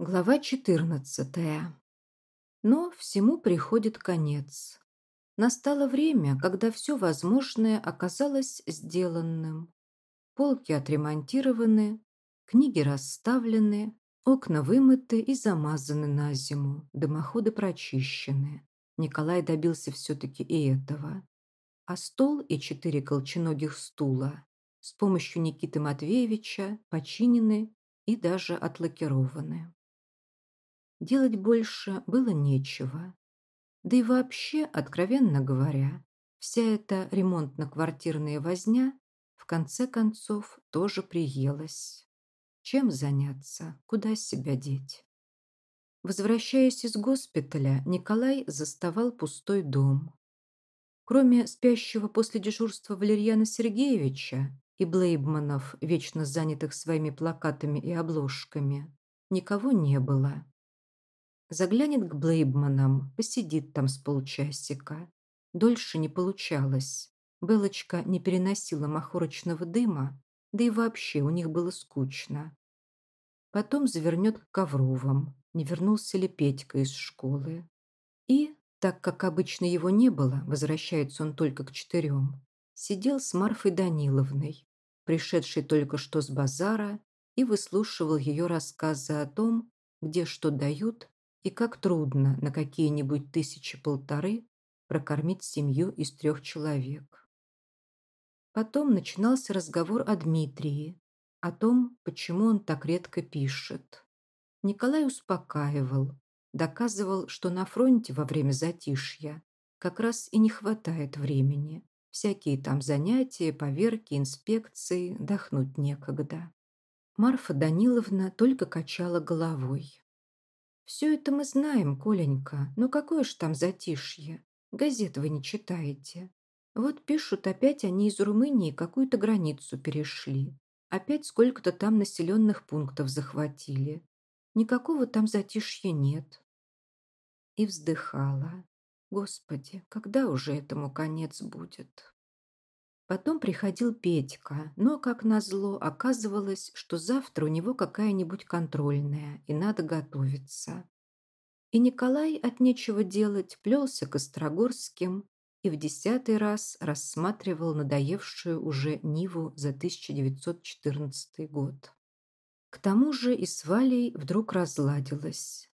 Глава 14. Но всему приходит конец. Настало время, когда все возможное оказалось сделанным. Полки отремонтированы, книги расставлены, окна вымыты и замазаны на зиму, дымоходы прочищены. Николай добился все-таки и этого. А стол и четыре колченогих стула с помощью Никиты Матвеевича починены и даже отлакированы. Делать больше было нечего. Да и вообще, откровенно говоря, вся эта ремонтно-квартирная возня в конце концов тоже приелась. Чем заняться, куда себя деть? Возвращаясь из госпиталя, Николай заставал пустой дом. Кроме спящего после дежурства Валерьяна Сергеевича и Блейбманов, вечно занятых своими плакатами и обложками, никого не было. Заглянет к Блейбманам, посидит там с полчасика. Дольше не получалось. Белочка не переносила махорочного дыма, да и вообще у них было скучно. Потом завернет к Ковровым, не вернулся ли Петька из школы. И, так как обычно его не было, возвращается он только к четырем, сидел с Марфой Даниловной, пришедшей только что с базара, и выслушивал ее рассказы о том, где что дают и как трудно на какие-нибудь тысячи-полторы прокормить семью из трех человек. Потом начинался разговор о Дмитрии, о том, почему он так редко пишет. Николай успокаивал, доказывал, что на фронте во время затишья как раз и не хватает времени. Всякие там занятия, поверки, инспекции, дохнуть некогда. Марфа Даниловна только качала головой. «Все это мы знаем, Коленька, но какое ж там затишье? Газет вы не читаете. Вот пишут, опять они из Румынии какую-то границу перешли. Опять сколько-то там населенных пунктов захватили. Никакого там затишья нет». И вздыхала. «Господи, когда уже этому конец будет?» Потом приходил Петька, но, как назло, оказывалось, что завтра у него какая-нибудь контрольная, и надо готовиться. И Николай от нечего делать плелся к Острогорским и в десятый раз рассматривал надоевшую уже Ниву за 1914 год. К тому же и с Валей вдруг разладилась.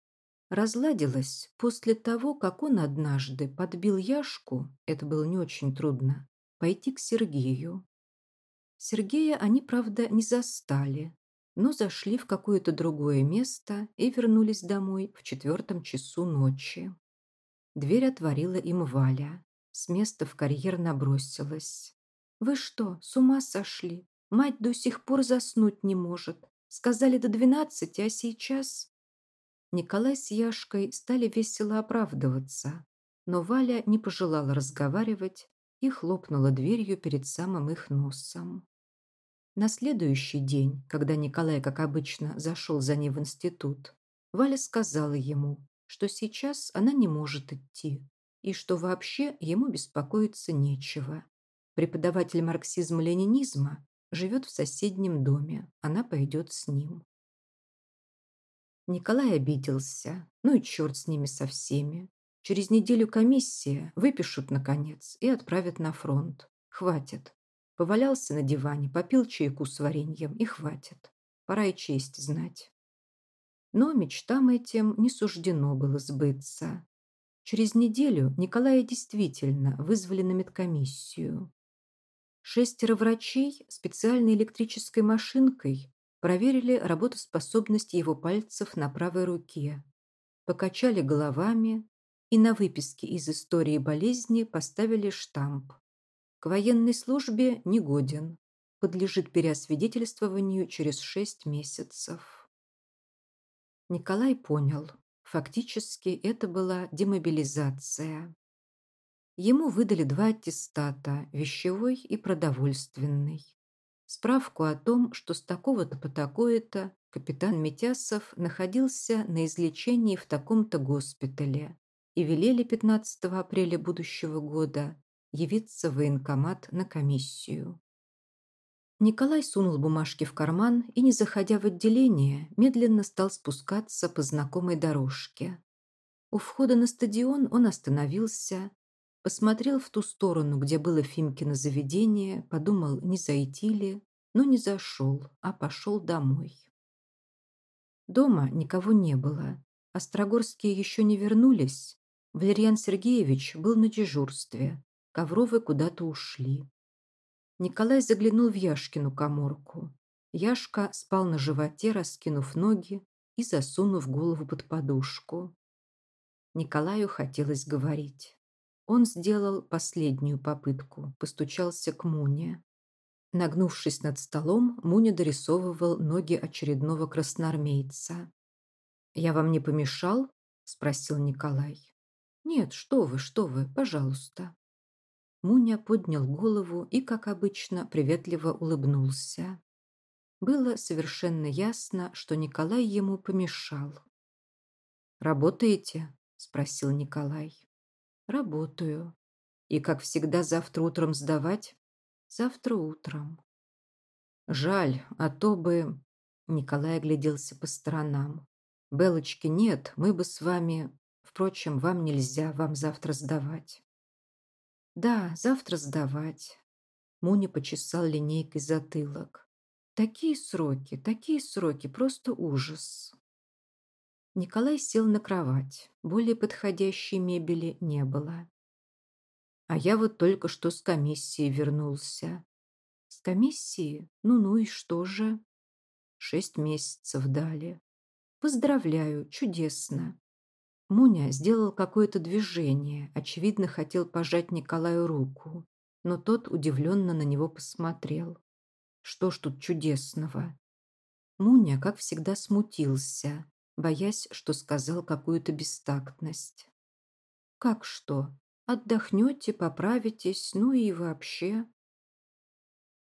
Разладилась после того, как он однажды подбил Яшку, это было не очень трудно, пойти к Сергею. Сергея они, правда, не застали, но зашли в какое-то другое место и вернулись домой в четвертом часу ночи. Дверь отворила им Валя. С места в карьер набросилась. «Вы что, с ума сошли? Мать до сих пор заснуть не может. Сказали до двенадцати, а сейчас...» Николай с Яшкой стали весело оправдываться, но Валя не пожелала разговаривать и хлопнула дверью перед самым их носом. На следующий день, когда Николай, как обычно, зашел за ней в институт, Валя сказала ему, что сейчас она не может идти и что вообще ему беспокоиться нечего. Преподаватель марксизма-ленинизма живет в соседнем доме, она пойдет с ним. Николай обиделся, ну и черт с ними со всеми. Через неделю комиссия, выпишут, наконец, и отправят на фронт. Хватит. Повалялся на диване, попил чайку с вареньем, и хватит. Пора и честь знать. Но мечтам этим не суждено было сбыться. Через неделю Николая действительно вызвали на медкомиссию. Шестеро врачей специальной электрической машинкой проверили работоспособность его пальцев на правой руке, покачали головами, и на выписке из истории болезни поставили штамп. К военной службе негоден, подлежит переосвидетельствованию через шесть месяцев. Николай понял, фактически это была демобилизация. Ему выдали два аттестата – вещевой и продовольственный. Справку о том, что с такого-то по такое-то капитан Митясов находился на излечении в таком-то госпитале, и велели 15 апреля будущего года явиться в военкомат на комиссию. Николай сунул бумажки в карман и, не заходя в отделение, медленно стал спускаться по знакомой дорожке. У входа на стадион он остановился, посмотрел в ту сторону, где было Фимкино заведение, подумал, не зайти ли, но не зашел, а пошел домой. Дома никого не было. Острогорские еще не вернулись. Валерьян Сергеевич был на дежурстве. Ковровы куда-то ушли. Николай заглянул в Яшкину коморку. Яшка спал на животе, раскинув ноги и засунув голову под подушку. Николаю хотелось говорить. Он сделал последнюю попытку, постучался к Муне. Нагнувшись над столом, Муня дорисовывал ноги очередного красноармейца. «Я вам не помешал?» – спросил Николай. «Нет, что вы, что вы, пожалуйста». Муня поднял голову и, как обычно, приветливо улыбнулся. Было совершенно ясно, что Николай ему помешал. «Работаете?» – спросил Николай. «Работаю. И, как всегда, завтра утром сдавать?» «Завтра утром». «Жаль, а то бы...» Николай огляделся по сторонам. «Белочки нет, мы бы с вами... Впрочем, вам нельзя, вам завтра сдавать». Да, завтра сдавать. Муня почесал линейкой затылок. Такие сроки, такие сроки, просто ужас. Николай сел на кровать. Более подходящей мебели не было. А я вот только что с комиссии вернулся. С комиссии? Ну-ну и что же? Шесть месяцев дали. Поздравляю, чудесно. Муня сделал какое-то движение, очевидно, хотел пожать Николаю руку, но тот удивленно на него посмотрел. Что ж тут чудесного? Муня, как всегда, смутился, боясь, что сказал какую-то бестактность. «Как что? Отдохнете, поправитесь, ну и вообще...»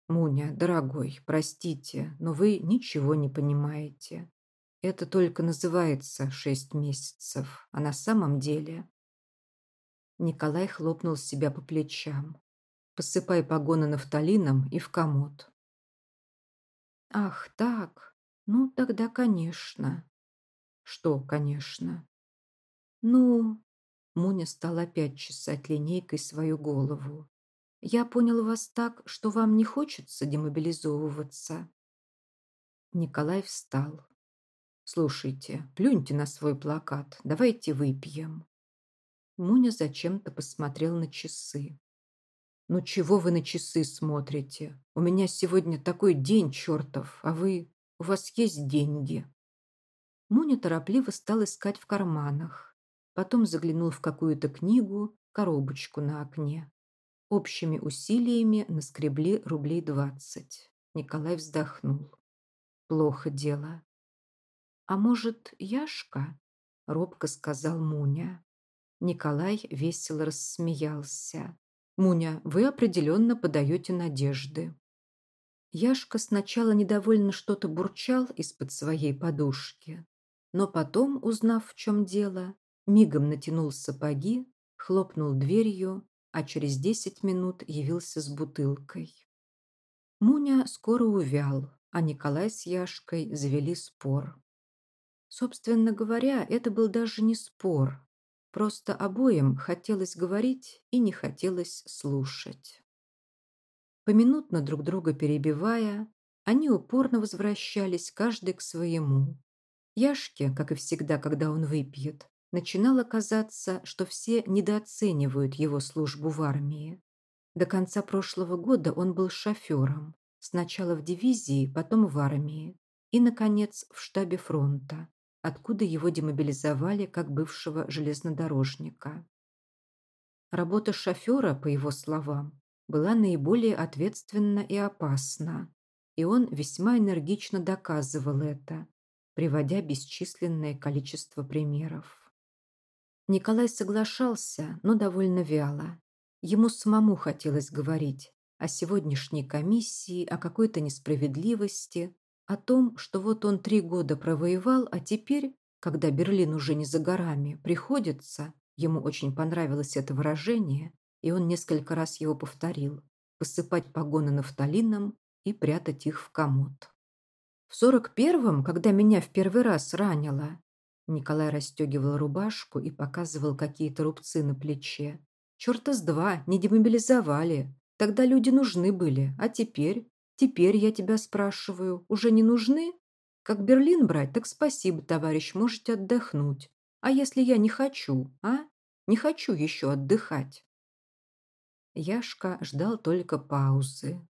«Муня, дорогой, простите, но вы ничего не понимаете. Это только называется шесть месяцев, а на самом деле... Николай хлопнул себя по плечам. Посыпай погоны нафталином и в комод. Ах, так. Ну, тогда, конечно. Что, конечно? Ну, Муня стал опять чесать линейкой свою голову. Я понял вас так, что вам не хочется демобилизовываться. Николай встал. «Слушайте, плюньте на свой плакат, давайте выпьем». Муня зачем-то посмотрел на часы. «Ну чего вы на часы смотрите? У меня сегодня такой день чертов, а вы... У вас есть деньги?» Муня торопливо стал искать в карманах. Потом заглянул в какую-то книгу, коробочку на окне. Общими усилиями наскребли рублей двадцать. Николай вздохнул. Плохо дело. «А может, Яшка?» – робко сказал Муня. Николай весело рассмеялся. «Муня, вы определенно подаете надежды». Яшка сначала недовольно что-то бурчал из-под своей подушки, но потом, узнав, в чем дело, мигом натянул сапоги, хлопнул дверью, а через десять минут явился с бутылкой. Муня скоро увял, а Николай с Яшкой завели спор. Собственно говоря, это был даже не спор. Просто обоим хотелось говорить и не хотелось слушать. Поминутно друг друга перебивая, они упорно возвращались каждый к своему. Яшке, как и всегда, когда он выпьет, начинало казаться, что все недооценивают его службу в армии. До конца прошлого года он был шофером, сначала в дивизии, потом в армии и, наконец, в штабе фронта откуда его демобилизовали как бывшего железнодорожника. Работа шофера, по его словам, была наиболее ответственна и опасна, и он весьма энергично доказывал это, приводя бесчисленное количество примеров. Николай соглашался, но довольно вяло. Ему самому хотелось говорить о сегодняшней комиссии, о какой-то несправедливости, о том, что вот он три года провоевал, а теперь, когда Берлин уже не за горами, приходится, ему очень понравилось это выражение, и он несколько раз его повторил, посыпать погоны нафталином и прятать их в комод. В сорок первом, когда меня в первый раз ранило, Николай расстегивал рубашку и показывал какие-то рубцы на плече. Черта с два, не демобилизовали. Тогда люди нужны были, а теперь? Теперь я тебя спрашиваю, уже не нужны? Как Берлин брать, так спасибо, товарищ, можете отдохнуть. А если я не хочу, а? Не хочу еще отдыхать. Яшка ждал только паузы.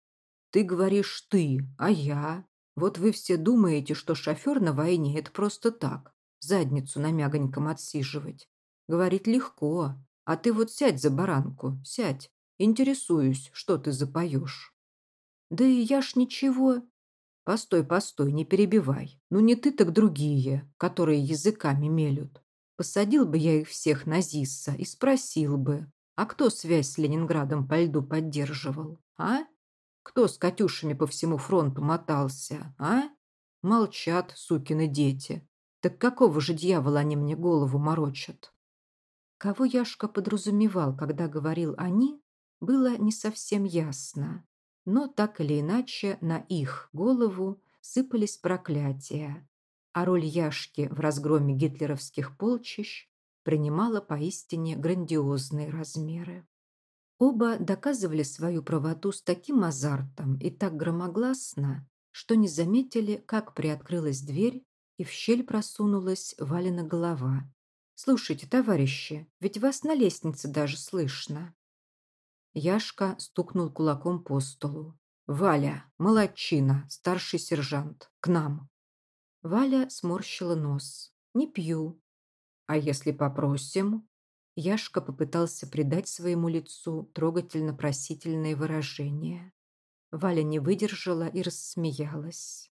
Ты говоришь «ты», а я? Вот вы все думаете, что шофер на войне – это просто так, задницу на мягоньком отсиживать. Говорить легко, а ты вот сядь за баранку, сядь. Интересуюсь, что ты запоешь. Да и я ж ничего. Постой, постой, не перебивай. Ну не ты, так другие, которые языками мелют. Посадил бы я их всех на ЗИСа и спросил бы, а кто связь с Ленинградом по льду поддерживал, а? Кто с Катюшами по всему фронту мотался, а? Молчат, сукины дети. Так какого же дьявола они мне голову морочат? Кого Яшка подразумевал, когда говорил «они», было не совсем ясно. Но так или иначе на их голову сыпались проклятия, а роль Яшки в разгроме гитлеровских полчищ принимала поистине грандиозные размеры. Оба доказывали свою правоту с таким азартом и так громогласно, что не заметили, как приоткрылась дверь и в щель просунулась Валина голова, «Слушайте, товарищи, ведь вас на лестнице даже слышно». Яшка стукнул кулаком по столу. «Валя, молодчина, старший сержант, к нам». Валя сморщила нос. «Не пью». «А если попросим?» Яшка попытался придать своему лицу трогательно-просительное выражение. Валя не выдержала и рассмеялась.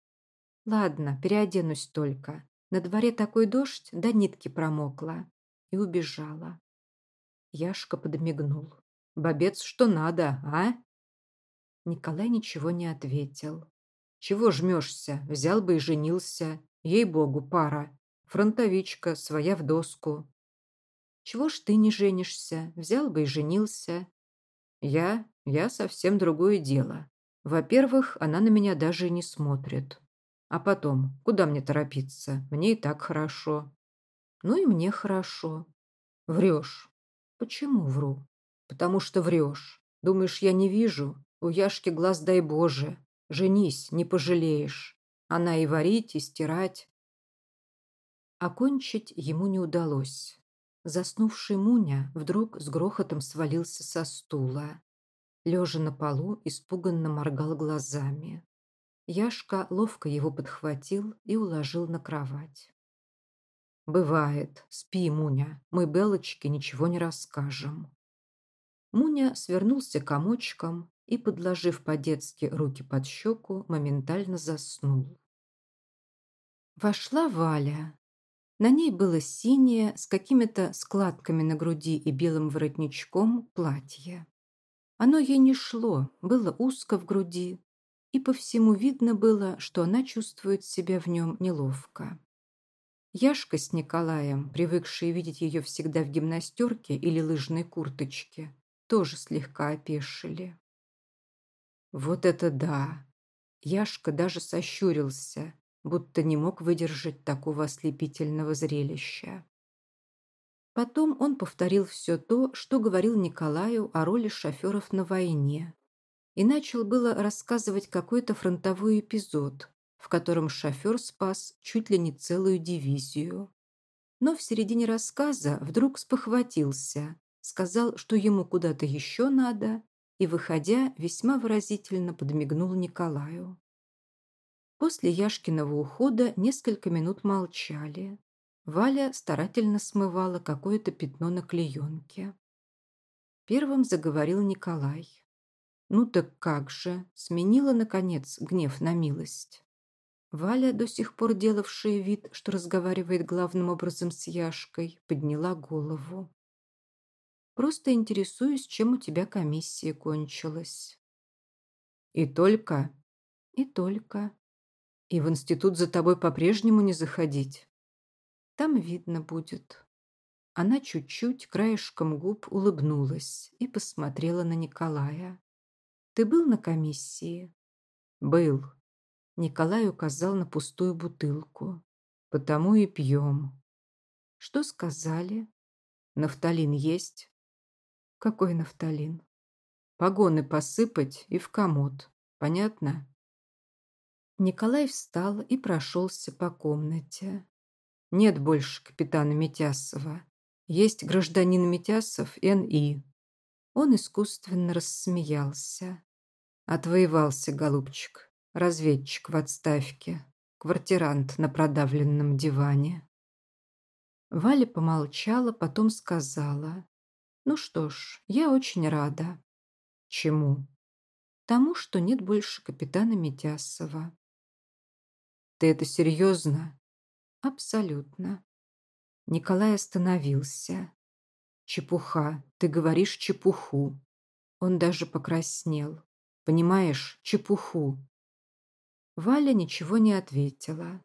«Ладно, переоденусь только. На дворе такой дождь, до нитки промокла. И убежала. Яшка подмигнул. «Бобец, что надо, а?» Николай ничего не ответил. «Чего жмешься? Взял бы и женился. Ей-богу, пара. Фронтовичка, своя в доску». «Чего ж ты не женишься? Взял бы и женился». «Я? Я совсем другое дело. Во-первых, она на меня даже и не смотрит. А потом, куда мне торопиться? Мне и так хорошо. Ну и мне хорошо. Врешь. Почему вру? Потому что врешь. Думаешь, я не вижу? У Яшки глаз дай Боже. Женись, не пожалеешь. Она и варить, и стирать. Окончить ему не удалось. Заснувший Муня вдруг с грохотом свалился со стула. Лежа на полу, испуганно моргал глазами. Яшка ловко его подхватил и уложил на кровать. «Бывает. Спи, Муня. Мы Белочке ничего не расскажем». Муня свернулся комочком и, подложив по-детски руки под щеку, моментально заснул. Вошла Валя. На ней было синее, с какими-то складками на груди и белым воротничком платье. Оно ей не шло, было узко в груди, и по всему видно было, что она чувствует себя в нем неловко. Яшка с Николаем, привыкшие видеть ее всегда в гимнастерке или лыжной курточке, тоже слегка опешили. Вот это да! Яшка даже сощурился, будто не мог выдержать такого ослепительного зрелища. Потом он повторил все то, что говорил Николаю о роли шоферов на войне, и начал было рассказывать какой-то фронтовой эпизод, в котором шофер спас чуть ли не целую дивизию. Но в середине рассказа вдруг спохватился, сказал, что ему куда-то еще надо, и, выходя, весьма выразительно подмигнул Николаю. После Яшкиного ухода несколько минут молчали. Валя старательно смывала какое-то пятно на клеенке. Первым заговорил Николай. Ну так как же, сменила, наконец, гнев на милость. Валя, до сих пор делавшая вид, что разговаривает главным образом с Яшкой, подняла голову. «Просто интересуюсь, чем у тебя комиссия кончилась». «И только?» «И только». «И в институт за тобой по-прежнему не заходить?» «Там видно будет». Она чуть-чуть краешком губ улыбнулась и посмотрела на Николая. Ты был на комиссии? Был. Николай указал на пустую бутылку. Потому и пьем. Что сказали? Нафталин есть? Какой нафталин? Погоны посыпать и в комод. Понятно? Николай встал и прошелся по комнате. Нет больше капитана Митясова. Есть гражданин Митясов Н.И. Он искусственно рассмеялся. Отвоевался, голубчик. Разведчик в отставке. Квартирант на продавленном диване. Валя помолчала, потом сказала. «Ну что ж, я очень рада». «Чему?» «Тому, что нет больше капитана Митясова». «Ты это серьезно?» «Абсолютно». Николай остановился. «Чепуха, ты говоришь чепуху». Он даже покраснел. «Понимаешь, чепуху». Валя ничего не ответила.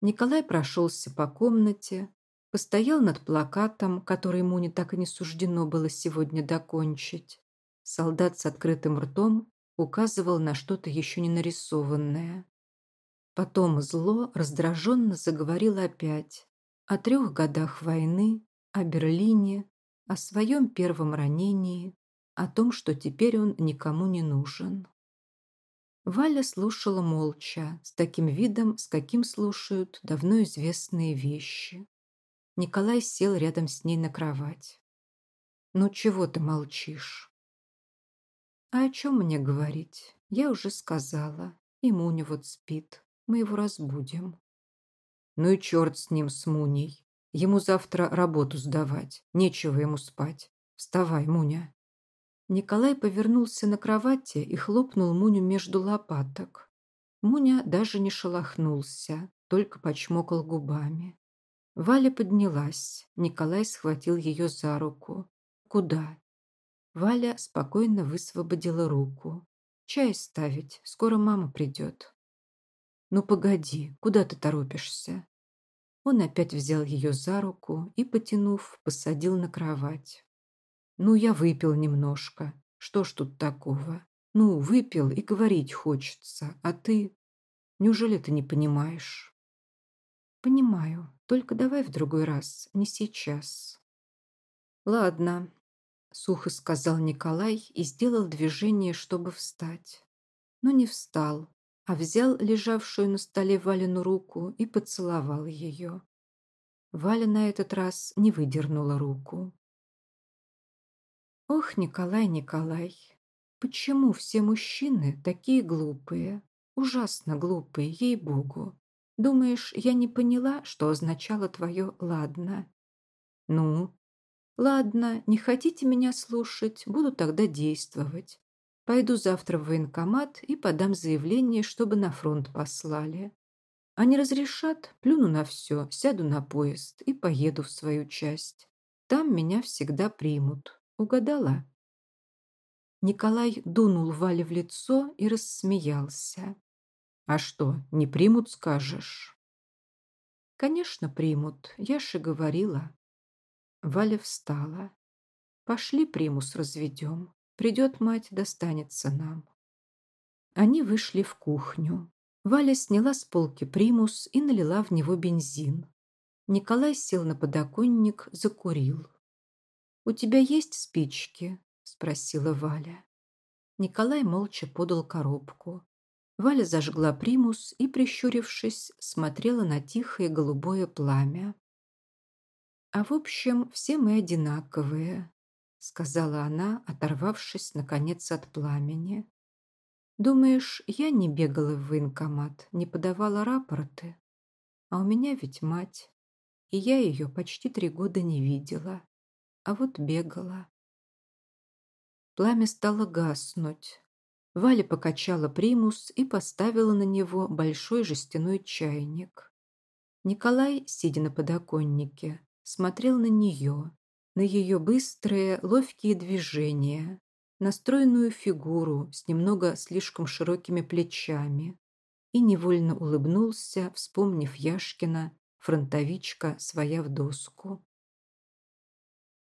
Николай прошелся по комнате, постоял над плакатом, который ему не так и не суждено было сегодня докончить. Солдат с открытым ртом указывал на что-то еще не нарисованное. Потом зло раздраженно заговорил опять о трех годах войны, о Берлине, о своем первом ранении, о том, что теперь он никому не нужен. Валя слушала молча, с таким видом, с каким слушают давно известные вещи. Николай сел рядом с ней на кровать. «Ну чего ты молчишь?» «А о чем мне говорить? Я уже сказала. И Муня вот спит. Мы его разбудим. Ну и черт с ним, с Муней. Ему завтра работу сдавать. Нечего ему спать. Вставай, Муня. Николай повернулся на кровати и хлопнул Муню между лопаток. Муня даже не шелохнулся, только почмокал губами. Валя поднялась. Николай схватил ее за руку. «Куда?» Валя спокойно высвободила руку. «Чай ставить. Скоро мама придет». «Ну погоди, куда ты торопишься?» Он опять взял ее за руку и, потянув, посадил на кровать. «Ну, я выпил немножко. Что ж тут такого? Ну, выпил и говорить хочется, а ты... Неужели ты не понимаешь?» «Понимаю, только давай в другой раз, не сейчас». «Ладно», — сухо сказал Николай и сделал движение, чтобы встать. Но не встал, а взял лежавшую на столе Валину руку и поцеловал ее. Валя на этот раз не выдернула руку. «Ох, Николай, Николай, почему все мужчины такие глупые? Ужасно глупые, ей-богу. Думаешь, я не поняла, что означало твое «ладно»?» «Ну?» «Ладно, не хотите меня слушать, буду тогда действовать. Пойду завтра в военкомат и подам заявление, чтобы на фронт послали. Они разрешат, плюну на все, сяду на поезд и поеду в свою часть. Там меня всегда примут. Угадала?» Николай дунул Вале в лицо и рассмеялся. «А что, не примут, скажешь?» «Конечно, примут. Я же говорила». Валя встала. «Пошли примус разведем». Придет мать, достанется нам. Они вышли в кухню. Валя сняла с полки примус и налила в него бензин. Николай сел на подоконник, закурил. «У тебя есть спички?» – спросила Валя. Николай молча подал коробку. Валя зажгла примус и, прищурившись, смотрела на тихое голубое пламя. «А в общем, все мы одинаковые», сказала она, оторвавшись, наконец, от пламени. «Думаешь, я не бегала в военкомат, не подавала рапорты? А у меня ведь мать, и я ее почти три года не видела, а вот бегала». Пламя стало гаснуть. Валя покачала примус и поставила на него большой жестяной чайник. Николай, сидя на подоконнике, смотрел на нее, на ее быстрые, ловкие движения, на стройную фигуру с немного слишком широкими плечами и невольно улыбнулся, вспомнив Яшкина, фронтовичка, своя в доску.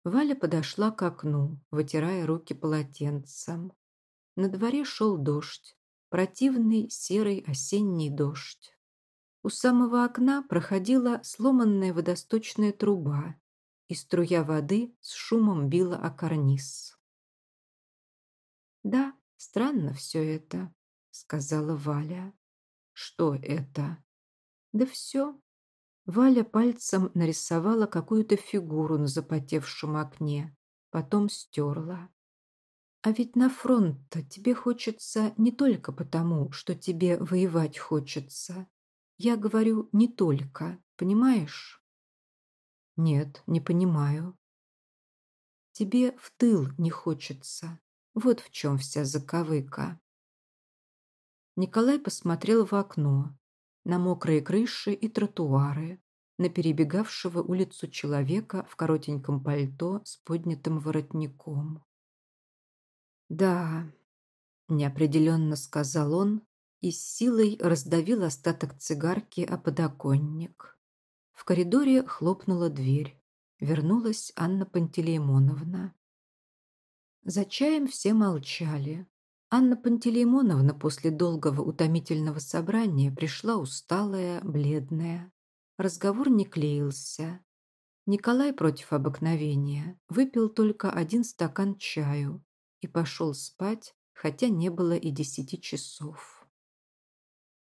Валя подошла к окну, вытирая руки полотенцем. На дворе шел дождь, противный серый осенний дождь. У самого окна проходила сломанная водосточная труба, и струя воды с шумом била о карниз. «Да, странно все это», — сказала Валя. «Что это?» «Да все». Валя пальцем нарисовала какую-то фигуру на запотевшем окне, потом стерла. А ведь на фронт-то тебе хочется не только потому, что тебе воевать хочется. Я говорю не только, понимаешь? Нет, не понимаю. Тебе в тыл не хочется. Вот в чем вся заковыка. Николай посмотрел в окно, на мокрые крыши и тротуары, на перебегавшего улицу человека в коротеньком пальто с поднятым воротником. «Да», — неопределенно сказал он и с силой раздавил остаток цигарки о подоконник. В коридоре хлопнула дверь. Вернулась Анна Пантелеймоновна. За чаем все молчали. Анна Пантелеймоновна после долгого утомительного собрания пришла усталая, бледная. Разговор не клеился. Николай против обыкновения выпил только один стакан чаю, и пошел спать, хотя не было и десяти часов.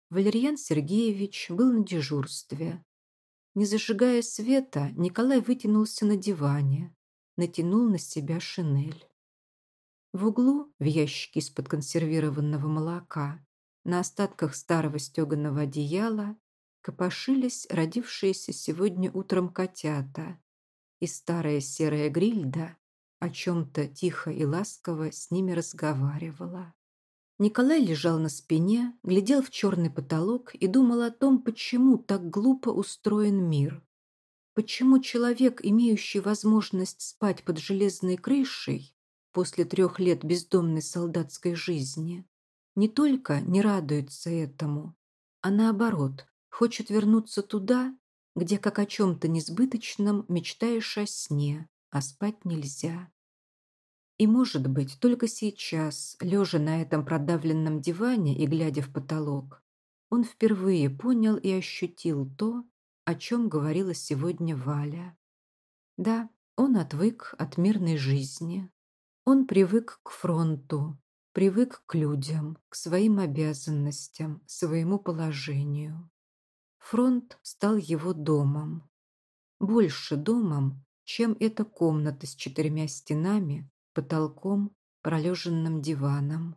Валерьян Сергеевич был на дежурстве. Не зажигая света, Николай вытянулся на диване, натянул на себя шинель. В углу, в ящике из-под консервированного молока, на остатках старого стеганого одеяла копошились родившиеся сегодня утром котята, и старая серая грильда о чем-то тихо и ласково с ними разговаривала. Николай лежал на спине, глядел в черный потолок и думал о том, почему так глупо устроен мир. Почему человек, имеющий возможность спать под железной крышей после трех лет бездомной солдатской жизни, не только не радуется этому, а наоборот, хочет вернуться туда, где как о чем-то несбыточном мечтаешь о сне, а спать нельзя. И, может быть, только сейчас, лежа на этом продавленном диване и глядя в потолок, он впервые понял и ощутил то, о чем говорила сегодня Валя. Да, он отвык от мирной жизни. Он привык к фронту, привык к людям, к своим обязанностям, своему положению. Фронт стал его домом. Больше домом, чем эта комната с четырьмя стенами, потолком, пролеженным диваном.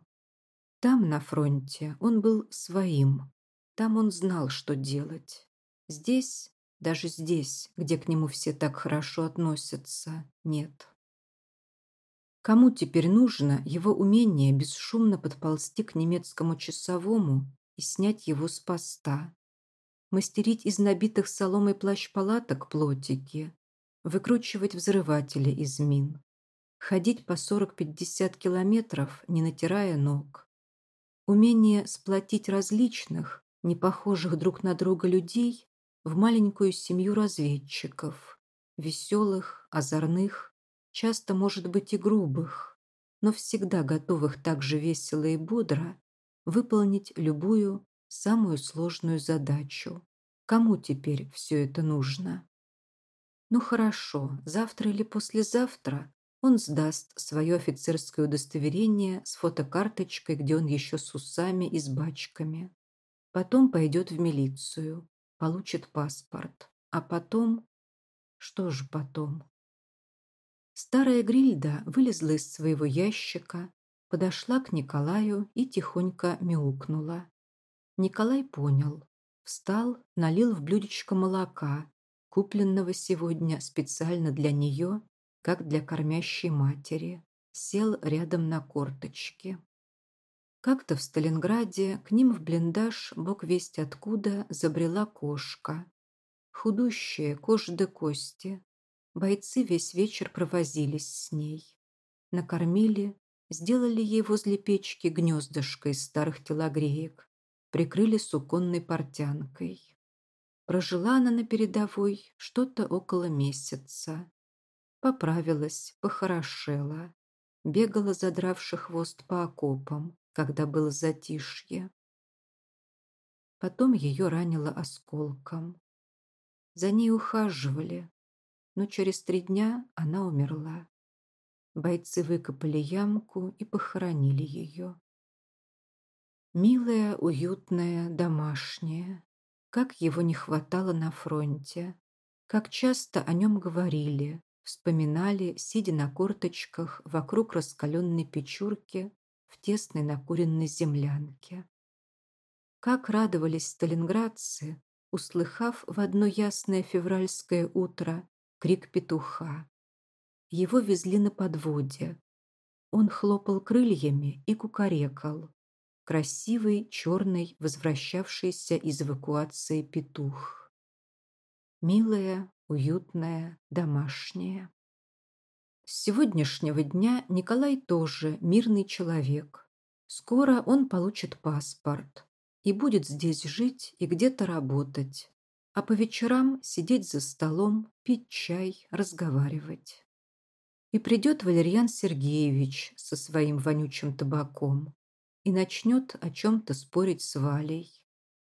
Там, на фронте, он был своим. Там он знал, что делать. Здесь, даже здесь, где к нему все так хорошо относятся, нет. Кому теперь нужно его умение бесшумно подползти к немецкому часовому и снять его с поста? Мастерить из набитых соломой плащ-палаток плотики, выкручивать взрыватели из мин, ходить по 40-50 километров, не натирая ног. Умение сплотить различных, не похожих друг на друга людей в маленькую семью разведчиков, веселых, озорных, часто, может быть, и грубых, но всегда готовых так же весело и бодро выполнить любую, самую сложную задачу. Кому теперь все это нужно? Ну хорошо, завтра или послезавтра он сдаст свое офицерское удостоверение с фотокарточкой, где он еще с усами и с бачками. Потом пойдет в милицию, получит паспорт. А потом... Что же потом? Старая Грильда вылезла из своего ящика, подошла к Николаю и тихонько мяукнула. Николай понял. Встал, налил в блюдечко молока, купленного сегодня специально для нее, как для кормящей матери, сел рядом на корточке. Как-то в Сталинграде к ним в блиндаж, бог весть откуда, забрела кошка. Худущая, кожа до кости. Бойцы весь вечер провозились с ней. Накормили, сделали ей возле печки гнездышко из старых телогреек, прикрыли суконной портянкой. Прожила она на передовой что-то около месяца. Поправилась, похорошела. Бегала, задравши хвост по окопам. когда было затишье. Потом ее ранило осколком. За ней ухаживали, но через три дня она умерла. Бойцы выкопали ямку и похоронили ее. Милая, уютная, домашняя. Как его не хватало на фронте. Как часто о нем говорили, вспоминали, сидя на корточках вокруг раскаленной печурки в тесной накуренной землянке. Как радовались сталинградцы, услыхав в одно ясное февральское утро крик петуха. Его везли на подводе. Он хлопал крыльями и кукарекал. Красивый, черный, возвращавшийся из эвакуации петух. Милая, уютная, домашняя. С сегодняшнего дня Николай тоже мирный человек. Скоро он получит паспорт и будет здесь жить и где-то работать, а по вечерам сидеть за столом, пить чай, разговаривать. И придет Валерьян Сергеевич со своим вонючим табаком и начнет о чем-то спорить с Валей.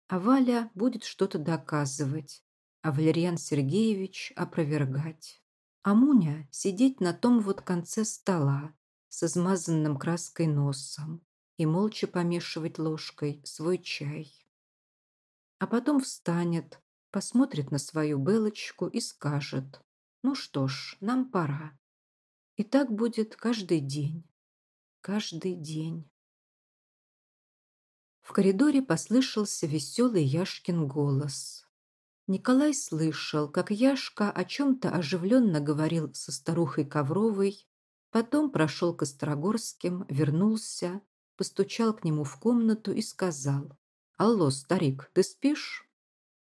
А Валя будет что-то доказывать, а Валерьян Сергеевич опровергать. А Муня сидеть на том вот конце стола с измазанным краской носом и молча помешивать ложкой свой чай. А потом встанет, посмотрит на свою Белочку и скажет, «Ну что ж, нам пора». И так будет каждый день. Каждый день. В коридоре послышался веселый Яшкин голос. Николай слышал, как Яшка о чем-то оживленно говорил со старухой Ковровой, потом прошел к Острогорским, вернулся, постучал к нему в комнату и сказал «Алло, старик, ты спишь?»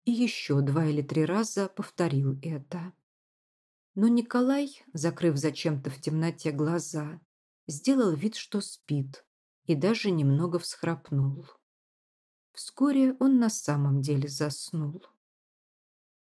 И еще два или три раза повторил это. Но Николай, закрыв зачем-то в темноте глаза, сделал вид, что спит, и даже немного всхрапнул. Вскоре он на самом деле заснул.